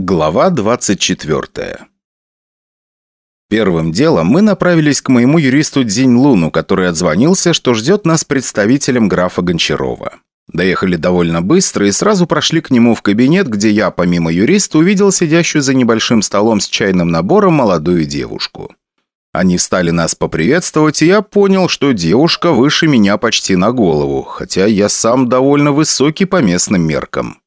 Глава 24 Первым делом мы направились к моему юристу Дзинь Луну, который отзвонился, что ждет нас представителем графа Гончарова. Доехали довольно быстро и сразу прошли к нему в кабинет, где я, помимо юриста, увидел сидящую за небольшим столом с чайным набором молодую девушку. Они стали нас поприветствовать, и я понял, что девушка выше меня почти на голову, хотя я сам довольно высокий по местным меркам.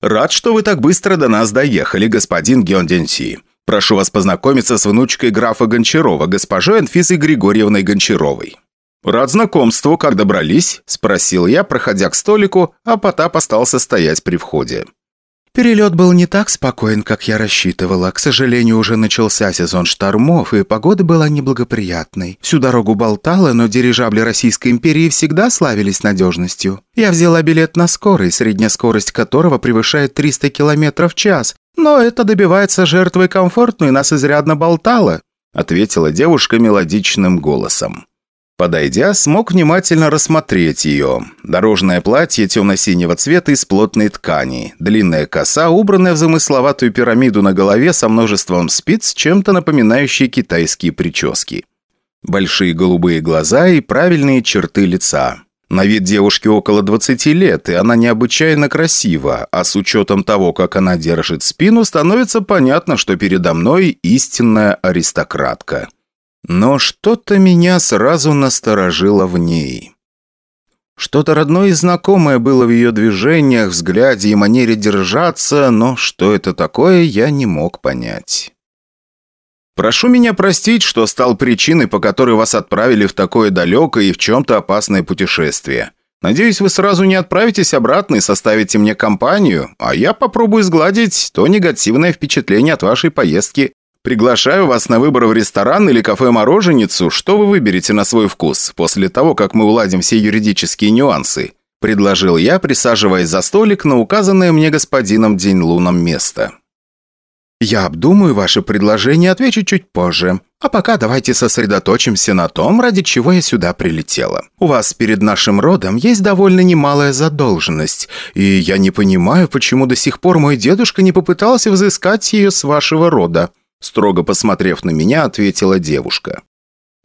«Рад, что вы так быстро до нас доехали, господин Геонденси. Прошу вас познакомиться с внучкой графа Гончарова, госпожой Анфисой Григорьевной Гончаровой». «Рад знакомству, как добрались?» – спросил я, проходя к столику, а Потап остался стоять при входе. Перелет был не так спокоен, как я рассчитывала. К сожалению, уже начался сезон штормов, и погода была неблагоприятной. Всю дорогу болтала, но дирижабли Российской империи всегда славились надежностью. Я взяла билет на скорый, средняя скорость которого превышает 300 км в час, но это добивается жертвой комфортной, нас изрядно болтало», ответила девушка мелодичным голосом. Подойдя, смог внимательно рассмотреть ее. Дорожное платье темно-синего цвета из плотной ткани. Длинная коса, убранная в замысловатую пирамиду на голове со множеством спиц, чем-то напоминающие китайские прически. Большие голубые глаза и правильные черты лица. На вид девушки около 20 лет, и она необычайно красива, а с учетом того, как она держит спину, становится понятно, что передо мной истинная аристократка. Но что-то меня сразу насторожило в ней. Что-то родное и знакомое было в ее движениях, взгляде и манере держаться, но что это такое, я не мог понять. «Прошу меня простить, что стал причиной, по которой вас отправили в такое далекое и в чем-то опасное путешествие. Надеюсь, вы сразу не отправитесь обратно и составите мне компанию, а я попробую сгладить то негативное впечатление от вашей поездки Приглашаю вас на выбор в ресторан или кафе-мороженицу, что вы выберете на свой вкус, после того, как мы уладим все юридические нюансы», предложил я, присаживаясь за столик на указанное мне господином День Луном место. «Я обдумаю ваше предложение отвечу чуть позже. А пока давайте сосредоточимся на том, ради чего я сюда прилетела. У вас перед нашим родом есть довольно немалая задолженность, и я не понимаю, почему до сих пор мой дедушка не попытался взыскать ее с вашего рода. Строго посмотрев на меня, ответила девушка.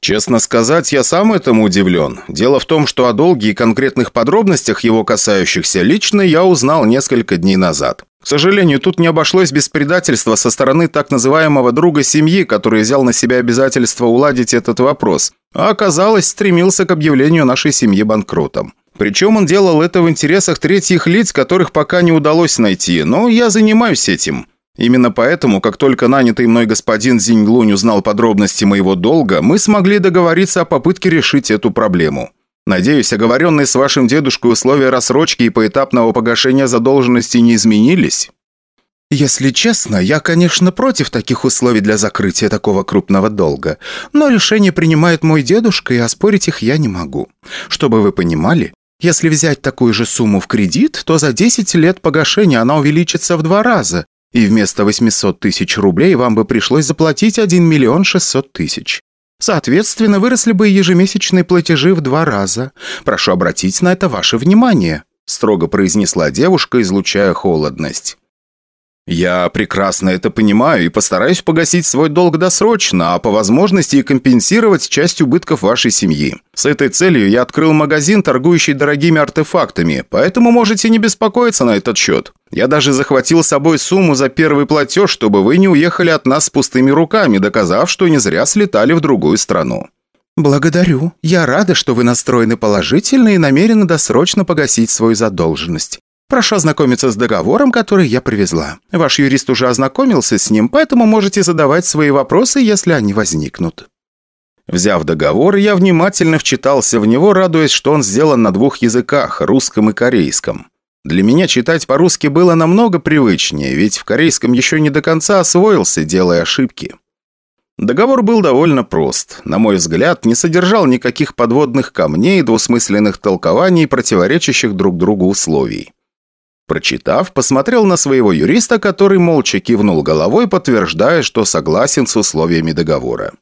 Честно сказать, я сам этому удивлен. Дело в том, что о долге и конкретных подробностях его касающихся лично я узнал несколько дней назад. К сожалению, тут не обошлось без предательства со стороны так называемого друга семьи, который взял на себя обязательство уладить этот вопрос, а оказалось, стремился к объявлению нашей семьи банкротом. Причем он делал это в интересах третьих лиц, которых пока не удалось найти, но я занимаюсь этим. Именно поэтому, как только нанятый мной господин Зиньлунь узнал подробности моего долга, мы смогли договориться о попытке решить эту проблему. Надеюсь, оговоренные с вашим дедушкой условия рассрочки и поэтапного погашения задолженности не изменились?» «Если честно, я, конечно, против таких условий для закрытия такого крупного долга, но решение принимает мой дедушка, и оспорить их я не могу. Чтобы вы понимали, если взять такую же сумму в кредит, то за 10 лет погашения она увеличится в два раза, и вместо 800 тысяч рублей вам бы пришлось заплатить 1 миллион 600 тысяч. Соответственно, выросли бы ежемесячные платежи в два раза. Прошу обратить на это ваше внимание», строго произнесла девушка, излучая холодность. «Я прекрасно это понимаю и постараюсь погасить свой долг досрочно, а по возможности и компенсировать часть убытков вашей семьи. С этой целью я открыл магазин, торгующий дорогими артефактами, поэтому можете не беспокоиться на этот счет. Я даже захватил с собой сумму за первый платеж, чтобы вы не уехали от нас с пустыми руками, доказав, что не зря слетали в другую страну». «Благодарю. Я рада, что вы настроены положительно и намерены досрочно погасить свою задолженность. Прошу ознакомиться с договором, который я привезла. Ваш юрист уже ознакомился с ним, поэтому можете задавать свои вопросы, если они возникнут». Взяв договор, я внимательно вчитался в него, радуясь, что он сделан на двух языках – русском и корейском. Для меня читать по-русски было намного привычнее, ведь в корейском еще не до конца освоился, делая ошибки. Договор был довольно прост. На мой взгляд, не содержал никаких подводных камней, двусмысленных толкований, противоречащих друг другу условий. Прочитав, посмотрел на своего юриста, который молча кивнул головой, подтверждая, что согласен с условиями договора.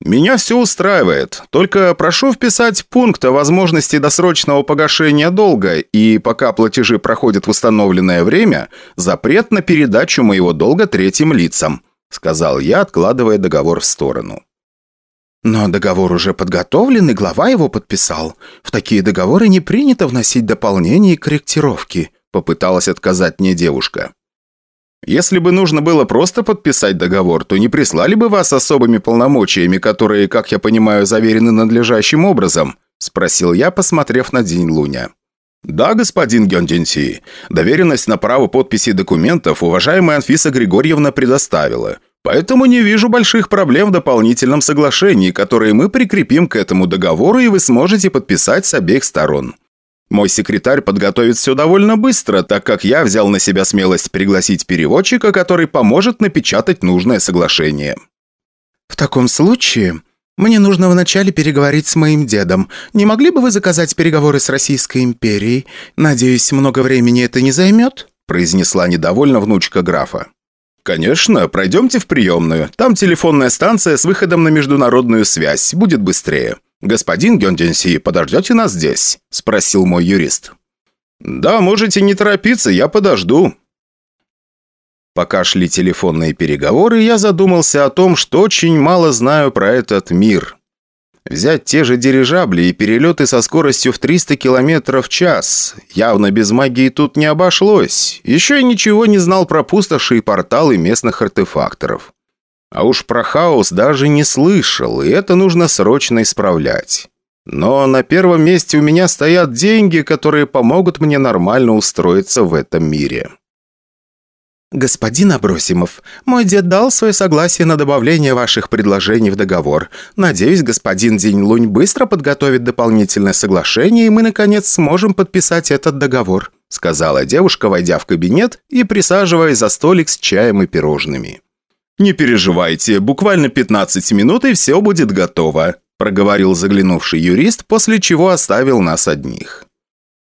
«Меня все устраивает. Только прошу вписать пункт о возможности досрочного погашения долга и, пока платежи проходят в установленное время, запрет на передачу моего долга третьим лицам», сказал я, откладывая договор в сторону. «Но договор уже подготовлен, и глава его подписал. В такие договоры не принято вносить дополнения и корректировки», попыталась отказать мне девушка. Если бы нужно было просто подписать договор, то не прислали бы вас особыми полномочиями, которые, как я понимаю, заверены надлежащим образом?» – спросил я, посмотрев на День Луня. «Да, господин Гёндинси. Доверенность на право подписи документов уважаемая Анфиса Григорьевна предоставила. Поэтому не вижу больших проблем в дополнительном соглашении, которые мы прикрепим к этому договору, и вы сможете подписать с обеих сторон. Мой секретарь подготовит все довольно быстро, так как я взял на себя смелость пригласить переводчика, который поможет напечатать нужное соглашение. «В таком случае мне нужно вначале переговорить с моим дедом. Не могли бы вы заказать переговоры с Российской империей? Надеюсь, много времени это не займет?» произнесла недовольно внучка графа. «Конечно, пройдемте в приемную. Там телефонная станция с выходом на международную связь. Будет быстрее». «Господин Гёнденси, подождете нас здесь?» – спросил мой юрист. «Да, можете не торопиться, я подожду». Пока шли телефонные переговоры, я задумался о том, что очень мало знаю про этот мир. Взять те же дирижабли и перелеты со скоростью в 300 км в час. Явно без магии тут не обошлось. Еще и ничего не знал про пустоши и порталы местных артефакторов. А уж про хаос даже не слышал, и это нужно срочно исправлять. Но на первом месте у меня стоят деньги, которые помогут мне нормально устроиться в этом мире. «Господин Абросимов, мой дед дал свое согласие на добавление ваших предложений в договор. Надеюсь, господин День Лунь быстро подготовит дополнительное соглашение, и мы, наконец, сможем подписать этот договор», сказала девушка, войдя в кабинет и присаживаясь за столик с чаем и пирожными. «Не переживайте, буквально 15 минут, и все будет готово», проговорил заглянувший юрист, после чего оставил нас одних.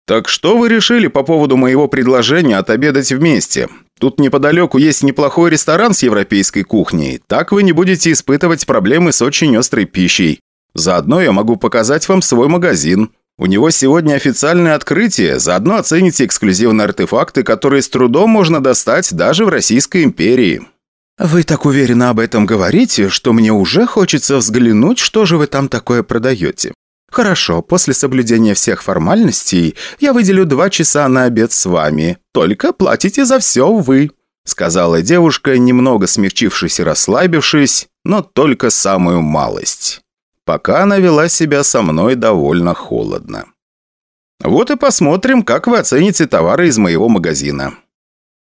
«Так что вы решили по поводу моего предложения отобедать вместе? Тут неподалеку есть неплохой ресторан с европейской кухней. Так вы не будете испытывать проблемы с очень острой пищей. Заодно я могу показать вам свой магазин. У него сегодня официальное открытие. Заодно оцените эксклюзивные артефакты, которые с трудом можно достать даже в Российской империи». «Вы так уверенно об этом говорите, что мне уже хочется взглянуть, что же вы там такое продаете. Хорошо, после соблюдения всех формальностей я выделю два часа на обед с вами. Только платите за все вы», сказала девушка, немного смягчившись и расслабившись, но только самую малость. Пока она вела себя со мной довольно холодно. «Вот и посмотрим, как вы оцените товары из моего магазина.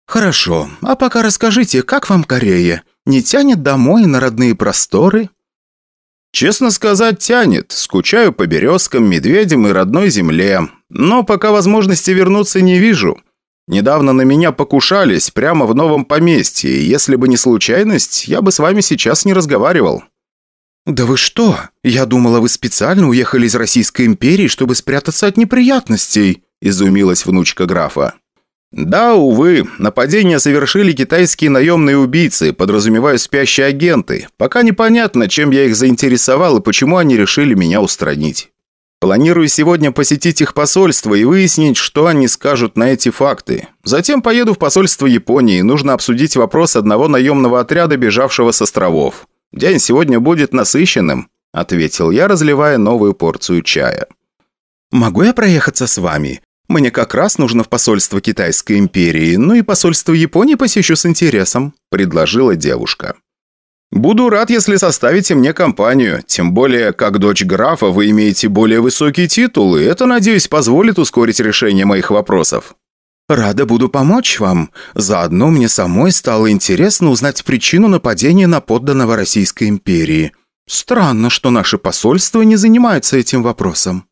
«Хорошо. А пока расскажите, как вам Корея? Не тянет домой на родные просторы?» «Честно сказать, тянет. Скучаю по березкам, медведям и родной земле. Но пока возможности вернуться не вижу. Недавно на меня покушались прямо в новом поместье, и если бы не случайность, я бы с вами сейчас не разговаривал». «Да вы что? Я думала, вы специально уехали из Российской империи, чтобы спрятаться от неприятностей», – изумилась внучка графа. Да, увы, нападение совершили китайские наемные убийцы, подразумевая спящие агенты. Пока непонятно, чем я их заинтересовал и почему они решили меня устранить. Планирую сегодня посетить их посольство и выяснить, что они скажут на эти факты. Затем поеду в посольство Японии, нужно обсудить вопрос одного наемного отряда, бежавшего с островов. День сегодня будет насыщенным», – ответил я, разливая новую порцию чая. «Могу я проехаться с вами? Мне как раз нужно в посольство Китайской империи, ну и посольство Японии посещу с интересом», – предложила девушка. «Буду рад, если составите мне компанию. Тем более, как дочь графа, вы имеете более высокий титул, и это, надеюсь, позволит ускорить решение моих вопросов». «Рада буду помочь вам. Заодно мне самой стало интересно узнать причину нападения на подданного Российской империи. Странно, что наше посольство не занимается этим вопросом».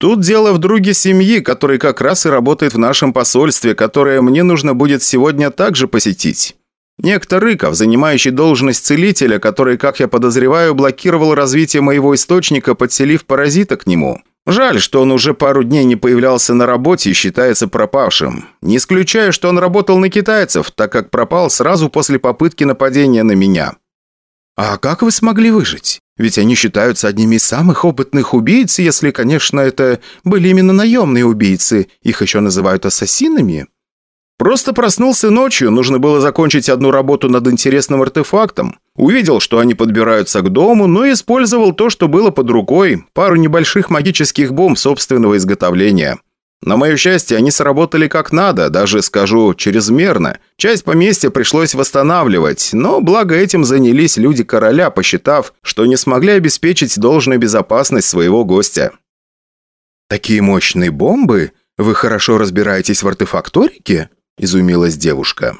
Тут дело в друге семьи, который как раз и работает в нашем посольстве, которое мне нужно будет сегодня также посетить. Некто Рыков, занимающий должность целителя, который, как я подозреваю, блокировал развитие моего источника, подселив паразита к нему. Жаль, что он уже пару дней не появлялся на работе и считается пропавшим. Не исключаю, что он работал на китайцев, так как пропал сразу после попытки нападения на меня. А как вы смогли выжить? Ведь они считаются одними из самых опытных убийц, если, конечно, это были именно наемные убийцы. Их еще называют ассасинами. Просто проснулся ночью, нужно было закончить одну работу над интересным артефактом. Увидел, что они подбираются к дому, но использовал то, что было под рукой, пару небольших магических бомб собственного изготовления. На мое счастье, они сработали как надо, даже, скажу, чрезмерно. Часть поместья пришлось восстанавливать, но благо этим занялись люди короля, посчитав, что не смогли обеспечить должную безопасность своего гостя. «Такие мощные бомбы? Вы хорошо разбираетесь в артефакторике?» изумилась девушка.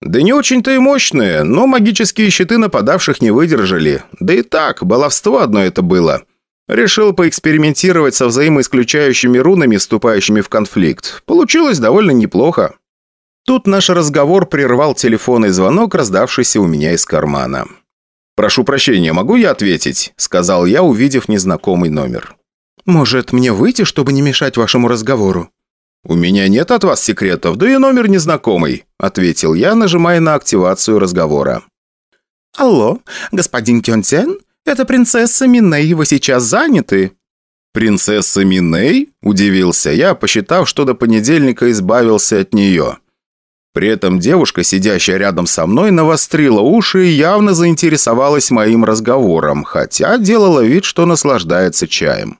«Да не очень-то и мощные, но магические щиты нападавших не выдержали. Да и так, баловство одно это было. Решил поэкспериментировать со взаимоисключающими рунами, вступающими в конфликт. Получилось довольно неплохо». Тут наш разговор прервал телефонный звонок, раздавшийся у меня из кармана. «Прошу прощения, могу я ответить?» – сказал я, увидев незнакомый номер. «Может, мне выйти, чтобы не мешать вашему разговору?» «У меня нет от вас секретов, да и номер незнакомый», – ответил я, нажимая на активацию разговора. «Алло, господин Кёнтен? Это принцесса Миней, вы сейчас заняты?» «Принцесса Миней?» – удивился я, посчитав, что до понедельника избавился от нее. При этом девушка, сидящая рядом со мной, навострила уши и явно заинтересовалась моим разговором, хотя делала вид, что наслаждается чаем.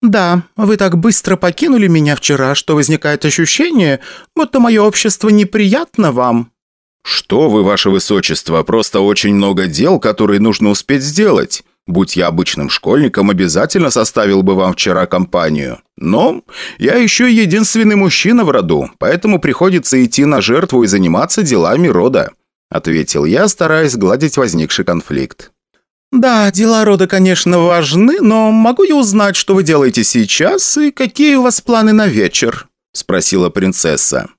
«Да, вы так быстро покинули меня вчера, что возникает ощущение, будто мое общество неприятно вам». «Что вы, ваше высочество, просто очень много дел, которые нужно успеть сделать. Будь я обычным школьником, обязательно составил бы вам вчера компанию. Но я еще единственный мужчина в роду, поэтому приходится идти на жертву и заниматься делами рода», ответил я, стараясь гладить возникший конфликт. «Да, дела рода, конечно, важны, но могу я узнать, что вы делаете сейчас и какие у вас планы на вечер?» – спросила принцесса.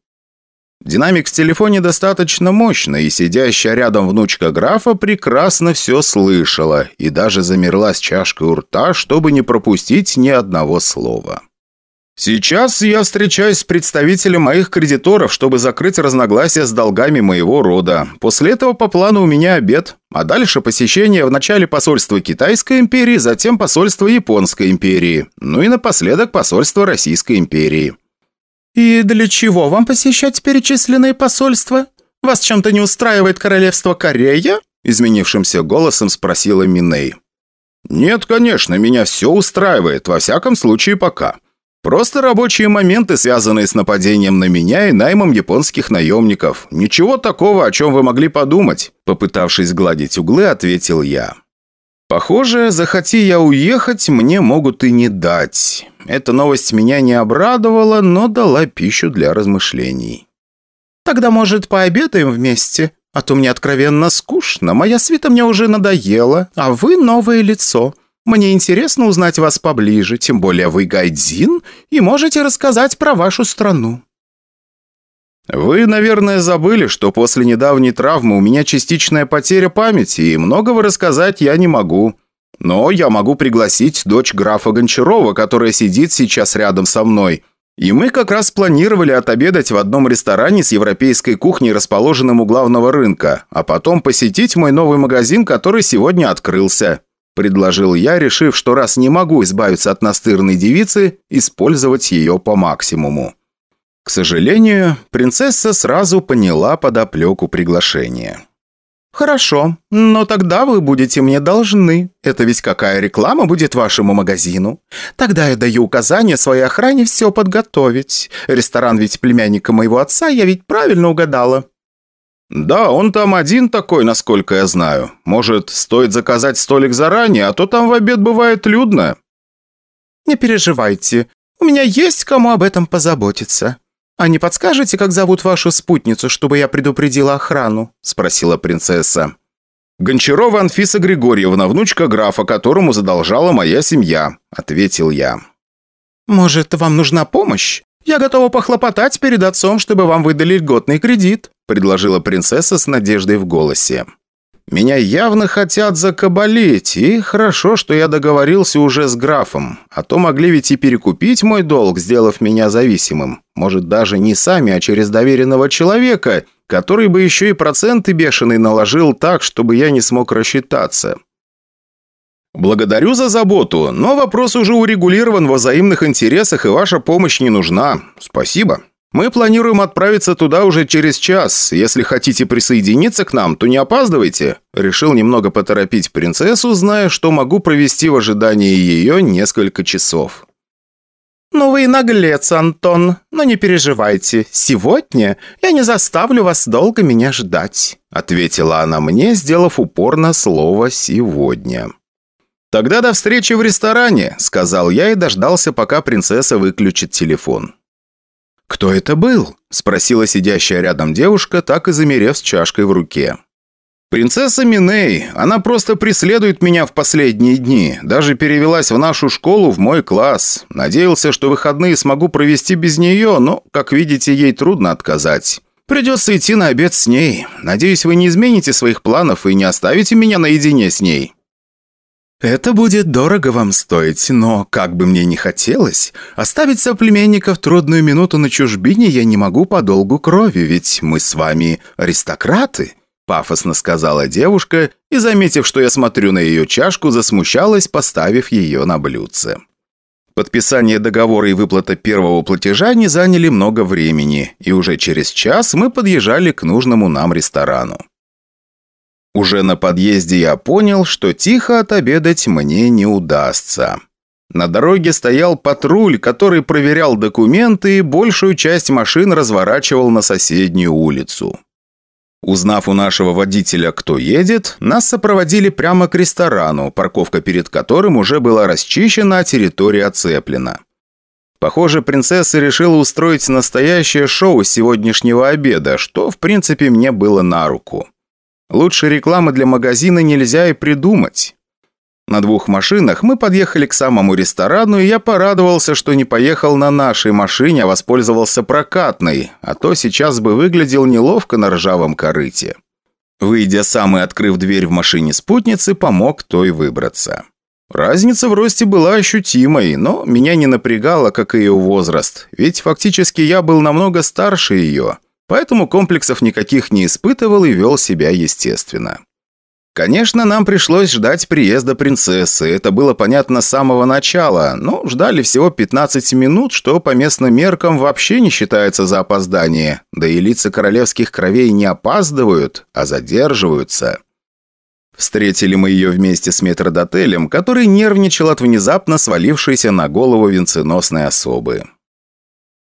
Динамик в телефоне достаточно мощный, и сидящая рядом внучка графа прекрасно все слышала и даже замерла с чашкой у рта, чтобы не пропустить ни одного слова. «Сейчас я встречаюсь с представителем моих кредиторов, чтобы закрыть разногласия с долгами моего рода. После этого по плану у меня обед, а дальше посещение в начале посольства Китайской империи, затем посольства Японской империи, ну и напоследок посольство Российской империи». «И для чего вам посещать перечисленные посольства? Вас чем-то не устраивает королевство Корея?» Изменившимся голосом спросила Миней. «Нет, конечно, меня все устраивает, во всяком случае пока». Просто рабочие моменты, связанные с нападением на меня и наймом японских наемников. Ничего такого, о чем вы могли подумать», – попытавшись гладить углы, ответил я. «Похоже, захоти я уехать, мне могут и не дать. Эта новость меня не обрадовала, но дала пищу для размышлений». «Тогда, может, пообедаем вместе? А то мне откровенно скучно, моя свита мне уже надоела, а вы новое лицо. Мне интересно узнать вас поближе, тем более вы гайдзин и можете рассказать про вашу страну». «Вы, наверное, забыли, что после недавней травмы у меня частичная потеря памяти, и многого рассказать я не могу. Но я могу пригласить дочь графа Гончарова, которая сидит сейчас рядом со мной. И мы как раз планировали отобедать в одном ресторане с европейской кухней, расположенном у главного рынка, а потом посетить мой новый магазин, который сегодня открылся. Предложил я, решив, что раз не могу избавиться от настырной девицы, использовать ее по максимуму. К сожалению, принцесса сразу поняла подоплеку приглашения. «Хорошо, но тогда вы будете мне должны. Это ведь какая реклама будет вашему магазину? Тогда я даю указание своей охране все подготовить. Ресторан ведь племянника моего отца, я ведь правильно угадала». «Да, он там один такой, насколько я знаю. Может, стоит заказать столик заранее, а то там в обед бывает людно». «Не переживайте, у меня есть кому об этом позаботиться. А не подскажете, как зовут вашу спутницу, чтобы я предупредила охрану?» – спросила принцесса. «Гончарова Анфиса Григорьевна, внучка графа, которому задолжала моя семья», – ответил я. «Может, вам нужна помощь? Я готова похлопотать перед отцом, чтобы вам выдали льготный кредит», предложила принцесса с надеждой в голосе. Меня явно хотят закабалить, и хорошо, что я договорился уже с графом. А то могли ведь и перекупить мой долг, сделав меня зависимым. Может, даже не сами, а через доверенного человека, который бы еще и проценты бешеные наложил так, чтобы я не смог рассчитаться. «Благодарю за заботу, но вопрос уже урегулирован во взаимных интересах, и ваша помощь не нужна. Спасибо». Мы планируем отправиться туда уже через час. Если хотите присоединиться к нам, то не опаздывайте». Решил немного поторопить принцессу, зная, что могу провести в ожидании ее несколько часов. «Ну вы и наглец, Антон. Но не переживайте. Сегодня я не заставлю вас долго меня ждать», ответила она мне, сделав упор на слово «сегодня». «Тогда до встречи в ресторане», — сказал я и дождался, пока принцесса выключит телефон. «Кто это был?» – спросила сидящая рядом девушка, так и замерев с чашкой в руке. «Принцесса Миней. Она просто преследует меня в последние дни. Даже перевелась в нашу школу в мой класс. Надеялся, что выходные смогу провести без нее, но, как видите, ей трудно отказать. Придется идти на обед с ней. Надеюсь, вы не измените своих планов и не оставите меня наедине с ней». «Это будет дорого вам стоить, но, как бы мне ни хотелось, оставить соплеменника в трудную минуту на чужбине я не могу по долгу крови, ведь мы с вами аристократы», пафосно сказала девушка и, заметив, что я смотрю на ее чашку, засмущалась, поставив ее на блюдце. Подписание договора и выплата первого платежа не заняли много времени, и уже через час мы подъезжали к нужному нам ресторану. Уже на подъезде я понял, что тихо отобедать мне не удастся. На дороге стоял патруль, который проверял документы и большую часть машин разворачивал на соседнюю улицу. Узнав у нашего водителя, кто едет, нас сопроводили прямо к ресторану, парковка перед которым уже была расчищена, а территория оцеплена. Похоже, принцесса решила устроить настоящее шоу сегодняшнего обеда, что, в принципе, мне было на руку. Лучше рекламы для магазина нельзя и придумать. На двух машинах мы подъехали к самому ресторану, и я порадовался, что не поехал на нашей машине, а воспользовался прокатной, а то сейчас бы выглядел неловко на ржавом корыте. Выйдя сам и открыв дверь в машине спутницы, помог той выбраться. Разница в росте была ощутимой, но меня не напрягало, как и ее возраст, ведь фактически я был намного старше ее. Поэтому комплексов никаких не испытывал и вел себя естественно. Конечно, нам пришлось ждать приезда принцессы, это было понятно с самого начала, но ждали всего 15 минут, что по местным меркам вообще не считается за опоздание, да и лица королевских кровей не опаздывают, а задерживаются. Встретили мы ее вместе с метродотелем, который нервничал от внезапно свалившейся на голову венценосной особы.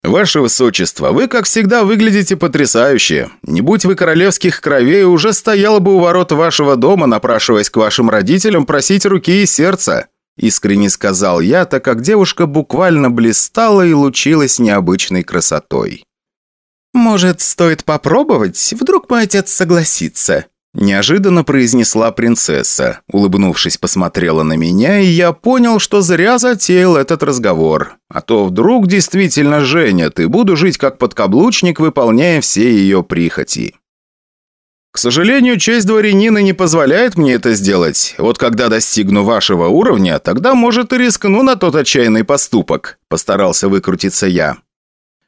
«Ваше Высочество, вы, как всегда, выглядите потрясающе. Не будь вы королевских кровей, уже стояла бы у ворот вашего дома, напрашиваясь к вашим родителям просить руки и сердца», искренне сказал я, так как девушка буквально блистала и лучилась необычной красотой. «Может, стоит попробовать? Вдруг мой отец согласится?» Неожиданно произнесла принцесса. Улыбнувшись, посмотрела на меня, и я понял, что зря затеял этот разговор. А то вдруг действительно женят, и буду жить как подкаблучник, выполняя все ее прихоти. К сожалению, честь дворянина не позволяет мне это сделать. Вот когда достигну вашего уровня, тогда, может, и рискну на тот отчаянный поступок», – постарался выкрутиться я.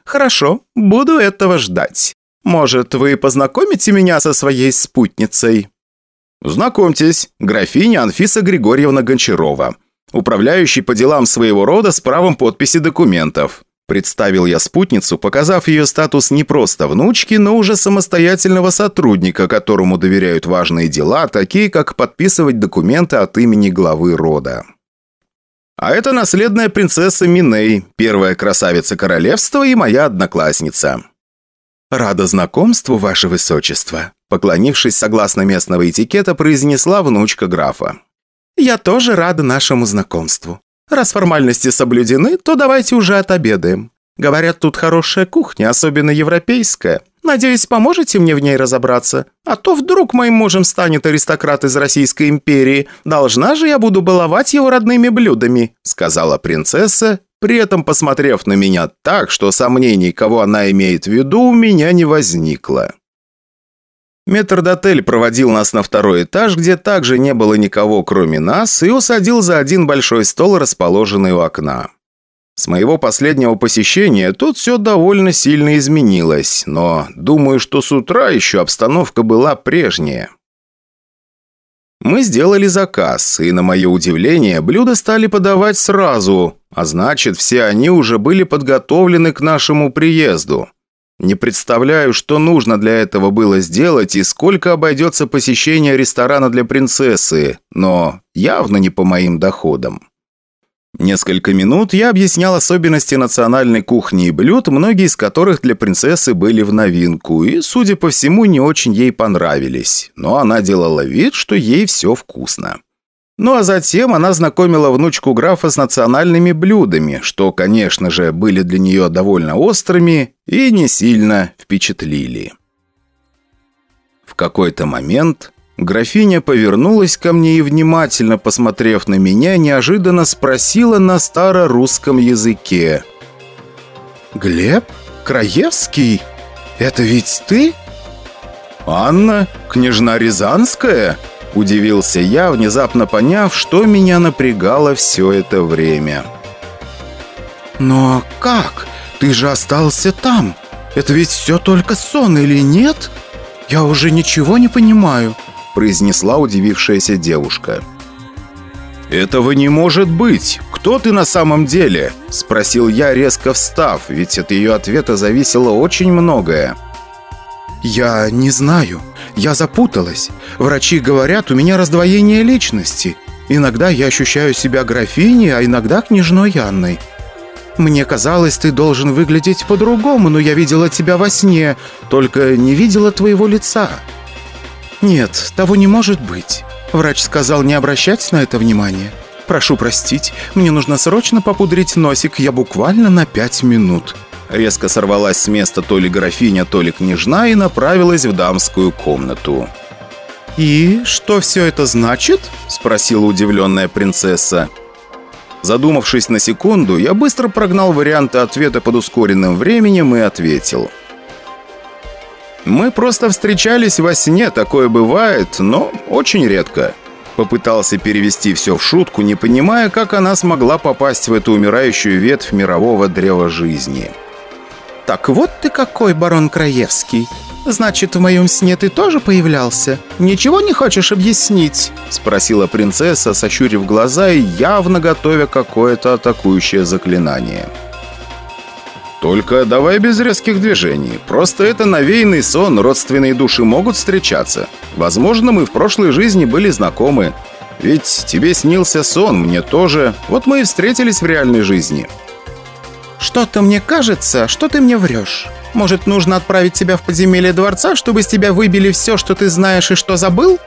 «Хорошо, буду этого ждать. Может, вы познакомите меня со своей спутницей?» «Знакомьтесь, графиня Анфиса Григорьевна Гончарова, управляющий по делам своего рода с правом подписи документов». Представил я спутницу, показав ее статус не просто внучки, но уже самостоятельного сотрудника, которому доверяют важные дела, такие как подписывать документы от имени главы рода. А это наследная принцесса Миней, первая красавица королевства и моя одноклассница. «Рада знакомству, ваше высочество», поклонившись согласно местного этикета, произнесла внучка графа. «Я тоже рада нашему знакомству. Раз формальности соблюдены, то давайте уже отобедаем. Говорят, тут хорошая кухня, особенно европейская. Надеюсь, поможете мне в ней разобраться? А то вдруг моим мужем станет аристократ из Российской империи. Должна же я буду баловать его родными блюдами», сказала принцесса при этом посмотрев на меня так, что сомнений, кого она имеет в виду, у меня не возникло. Метрдотель проводил нас на второй этаж, где также не было никого, кроме нас, и усадил за один большой стол, расположенный у окна. С моего последнего посещения тут все довольно сильно изменилось, но думаю, что с утра еще обстановка была прежняя. Мы сделали заказ, и, на мое удивление, блюда стали подавать сразу, а значит, все они уже были подготовлены к нашему приезду. Не представляю, что нужно для этого было сделать и сколько обойдется посещение ресторана для принцессы, но явно не по моим доходам. Несколько минут я объяснял особенности национальной кухни и блюд, многие из которых для принцессы были в новинку и, судя по всему, не очень ей понравились, но она делала вид, что ей все вкусно. Ну а затем она знакомила внучку графа с национальными блюдами, что, конечно же, были для нее довольно острыми и не сильно впечатлили. В какой-то момент графиня повернулась ко мне и, внимательно посмотрев на меня, неожиданно спросила на старорусском языке. «Глеб? Краевский? Это ведь ты?» «Анна? Княжна Рязанская?» Удивился я, внезапно поняв, что меня напрягало все это время. «Но как? Ты же остался там. Это ведь все только сон или нет? Я уже ничего не понимаю», произнесла удивившаяся девушка. «Этого не может быть! Кто ты на самом деле?» Спросил я, резко встав, ведь от ее ответа зависело очень многое. «Я не знаю. Я запуталась. Врачи говорят, у меня раздвоение личности. Иногда я ощущаю себя графиней, а иногда княжной Анной. Мне казалось, ты должен выглядеть по-другому, но я видела тебя во сне, только не видела твоего лица». «Нет, того не может быть. Врач сказал не обращать на это внимания. Прошу простить, мне нужно срочно попудрить носик, я буквально на пять минут». Резко сорвалась с места то ли графиня, то ли княжна и направилась в дамскую комнату. «И что все это значит?» – спросила удивленная принцесса. Задумавшись на секунду, я быстро прогнал варианты ответа под ускоренным временем и ответил. «Мы просто встречались во сне, такое бывает, но очень редко». Попытался перевести все в шутку, не понимая, как она смогла попасть в эту умирающую ветвь мирового древа жизни. «Так вот ты какой, барон Краевский. Значит, в моем сне ты тоже появлялся? Ничего не хочешь объяснить?» Спросила принцесса, сощурив глаза и явно готовя какое-то атакующее заклинание. «Только давай без резких движений. Просто это навеянный сон, родственные души могут встречаться. Возможно, мы в прошлой жизни были знакомы. Ведь тебе снился сон, мне тоже. Вот мы и встретились в реальной жизни». «Что-то мне кажется, что ты мне врешь. Может, нужно отправить тебя в подземелье дворца, чтобы с тебя выбили все, что ты знаешь и что забыл?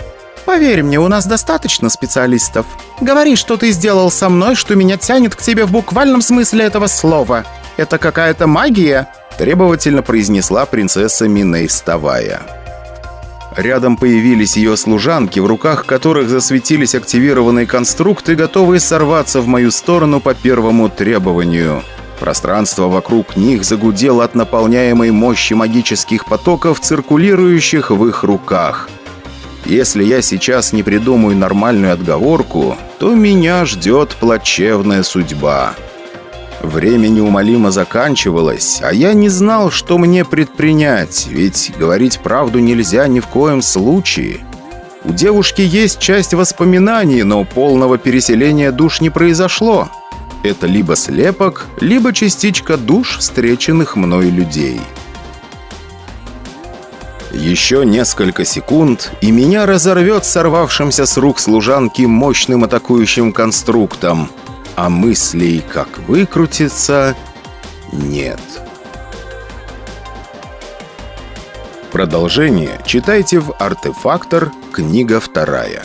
Поверь мне, у нас достаточно специалистов. Говори, что ты сделал со мной, что меня тянет к тебе в буквальном смысле этого слова. Это какая-то магия?» Требовательно произнесла принцесса Миней, вставая. Рядом появились ее служанки, в руках которых засветились активированные конструкты, готовые сорваться в мою сторону по первому требованию – Пространство вокруг них загудело от наполняемой мощи магических потоков, циркулирующих в их руках. Если я сейчас не придумаю нормальную отговорку, то меня ждет плачевная судьба. Время неумолимо заканчивалось, а я не знал, что мне предпринять, ведь говорить правду нельзя ни в коем случае. У девушки есть часть воспоминаний, но полного переселения душ не произошло. Это либо слепок, либо частичка душ встреченных мной людей. Еще несколько секунд, и меня разорвет сорвавшимся с рук служанки мощным атакующим конструктом. А мыслей, как выкрутиться, нет. Продолжение читайте в «Артефактор. Книга вторая».